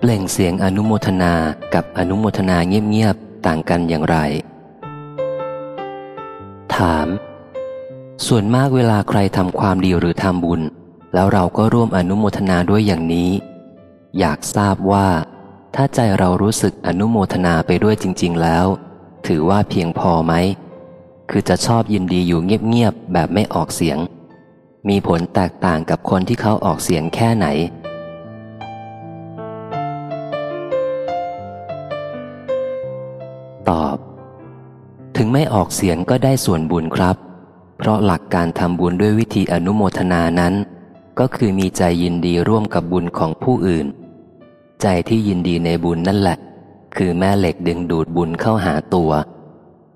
เปล่งเสียงอนุโมทนากับอนุโมทนาเงียบๆต่างกันอย่างไร ถาม ส่วนมากเวลาใครทำความดีหรือทำบุญ แล้วเราก็ร่วมอนุโมทนาด้วยอย่างนี้ อยากทราบว่า ถ้าใจเรารู้สึกอนุโมทนาไปด้วยจริง ๆ แล้ว ถือว่าเพียงพอไหม คือจะชอบยินดีอยู่เงียบๆแบบไม่ออกเสียง มีผลแตกต่างกับคนที่เขาออกเสียงแค่ไหน ตอบ ถึงไม่ออกเสียงก็ได้ส่วนบุญครับ เพราะหลักการทำบุญด้วยวิธีอนุโมทนานั้น ก็คือมีใจยินดีร่วมกับบุญของผู้อื่น ใจที่ยินดีในบุญนั่นแหละ คือแม่เหล็กดึงดูดบุญเข้าหาตัว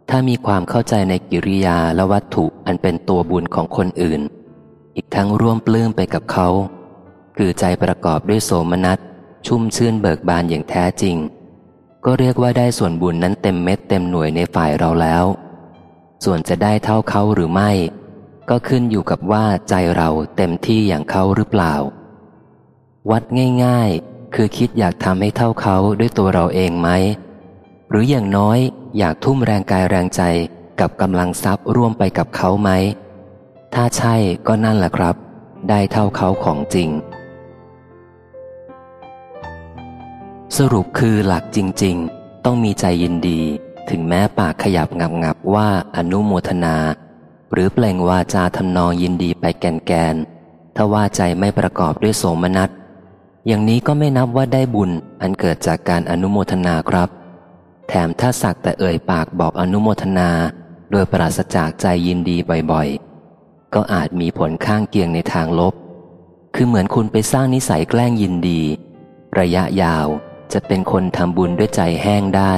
ถ้ามีความเข้าใจในกิริยาและวัตถุอันเป็นตัวบุญของคนอื่น อีกทั้งร่วมปลื้มไปกับเขา คือใจประกอบด้วยโสมนัสชุ่มชื่นเบิกบานอย่างแท้จริง ก็เรียกว่าได้ส่วนบุญนั้นเต็มเม็ดเต็มหน่วยในฝ่ายเราแล้ว ส่วนจะได้เท่าเขาหรือไม่ ก็ขึ้นอยู่กับว่าใจเราเต็มที่อย่างเขาหรือเปล่า วัดง่าย ๆ คือคิดอยากทำให้เท่าเขาด้วยตัวเราเองไหม หรืออย่างน้อยอยากทุ่มแรงกายแรงใจกับกำลังทรัพย์ร่วมไปกับเขาไหม ถ้าใช่ก็นั่นแหละครับ ได้เท่าเขาของจริง สรุปคือหลักจริง ๆ ต้องมีใจยินดี ถึงแม้ปากขยับงับงับว่าอนุโมทนา หรือเปล่งวาจาทำนองยินดีไปแกนแกนถ้าว่าใจไม่ประกอบด้วยโสมนัสอย่างนี้ก็ไม่นับว่าได้บุญอันเกิดจากการอนุโมทนาครับ แถมถ้าสักแต่เอ่ยปากบอกอนุโมทนา โดยปราศจากใจยินดีบ่อยๆ ก็อาจมีผลข้างเคียงในทางลบ คือเหมือนคุณไปสร้างนิสัยแกล้งยินดี ระยะยาว จะเป็นคนทำบุญด้วยใจแห้งได้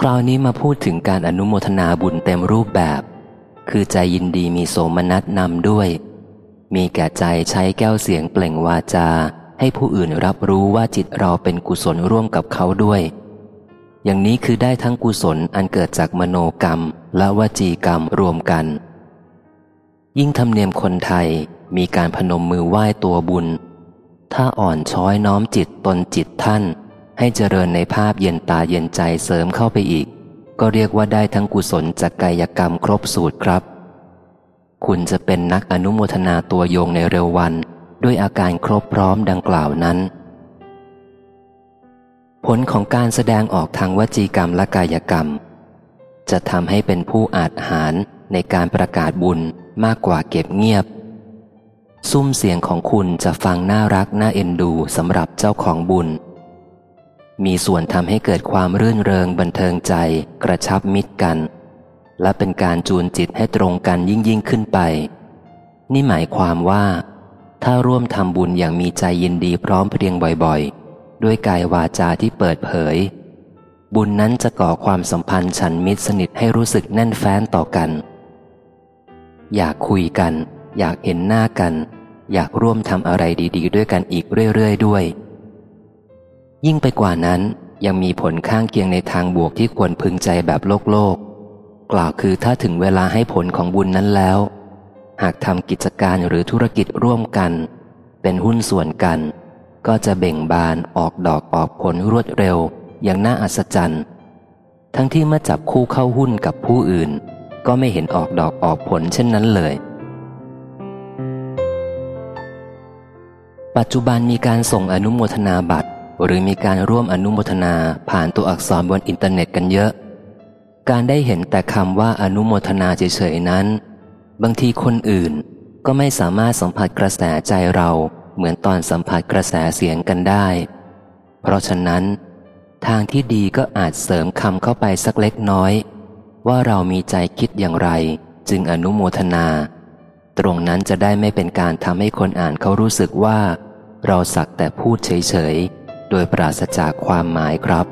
คราวนี้มาพูดถึงการอนุโมทนาบุญเต็มรูปแบบ คือใจยินดีมีโสมนัสนำด้วย มีแก่ใจใช้แก้วเสียงเปล่งวาจา ให้ผู้อื่นรับรู้ว่าจิตเราเป็นกุศลร่วมกับเขาด้วย อย่างนี้คือได้ทั้งกุศลอันเกิดจากมโนกรรม และวจีกรรมรวมกัน ยิ่งธรรมเนียมคนไทยมีการพนมมือไหว้ตัวบุญ ถ้าอ่อนช้อยน้อมจิตตนจิตท่าน ให้เจริญในภาพเย็นตาเย็นใจเสริมเข้าไปอีก ก็เรียกว่าได้ทั้งกุศลจากกายกรรมครบสูตรครับ คุณจะเป็นนักอนุโมทนาตัวโยงในเร็ววัน ด้วยอาการครบพร้อมดังกล่าวนั้น ผลของการแสดงออกทางวจีกรรมและกายกรรม จะทำให้เป็นผู้อาจหารในการประกาศบุญมากกว่าเก็บเงียบ ซุ้มเสียงของคุณจะฟังน่ารักน่าเอ็นดูสำหรับเจ้าของบุญ มีส่วนทำให้เกิดความรื่นเริงบันเทิงใจ กระชับมิตรกัน และเป็นการจูนจิตให้ตรงกันยิ่งยิ่งขึ้นไป นี่หมายความว่า ถ้าร่วมทำบุญอย่างมีใจยินดีพร้อมเพรียงบ่อยๆ ด้วยกายวาจาที่เปิดเผย บุญนั้นจะก่อความสัมพันธ์ฉันมิตรสนิทให้รู้สึกแน่นแฟ้นต่อกัน อยากคุยกัน อยากเห็นหน้ากัน อยากร่วมทำอะไรดี ๆ ด้วยกันอีกเรื่อย ๆ ด้วย ยิ่งไปกว่านั้นยังมีผลข้างเคียงในทางบวกที่ควรพึงใจแบบโลกโลก กล่าวคือถ้าถึงเวลาให้ผลของบุญนั้นแล้ว หากทำกิจการหรือธุรกิจร่วมกัน เป็นหุ้นส่วนกัน ก็จะเบ่งบานออกดอกออกผลรวดเร็วอย่างน่าอัศจรรย์ ทั้งที่เมื่อจับคู่เข้าหุ้นกับผู้อื่น ก็ไม่เห็นออกดอกออกผลเช่นนั้นเลย ปัจจุบันมีการส่งอนุโมทนาบัตร หรือมีการร่วมอนุโมทนาผ่านตัวอักษรบนอินเทอร์เน็ตกันเยอะ การได้เห็นแต่คำว่าอนุโมทนาเฉยๆนั้น บางทีคนอื่นก็ไม่สามารถสัมผัสกระแสใจเราเหมือนตอนสัมผัสกระแสเสียงกันได้ เพราะฉะนั้น ทางที่ดีก็อาจเสริมคำเข้าไปสักเล็กน้อย ว่าเรามีใจคิดอย่างไร จึงอนุโมทนา ตรงนั้นจะได้ไม่เป็นการทำให้คนอ่านเขารู้สึกว่า เราสักแต่พูดเฉย ๆ โดยปราศจากความหมายครับ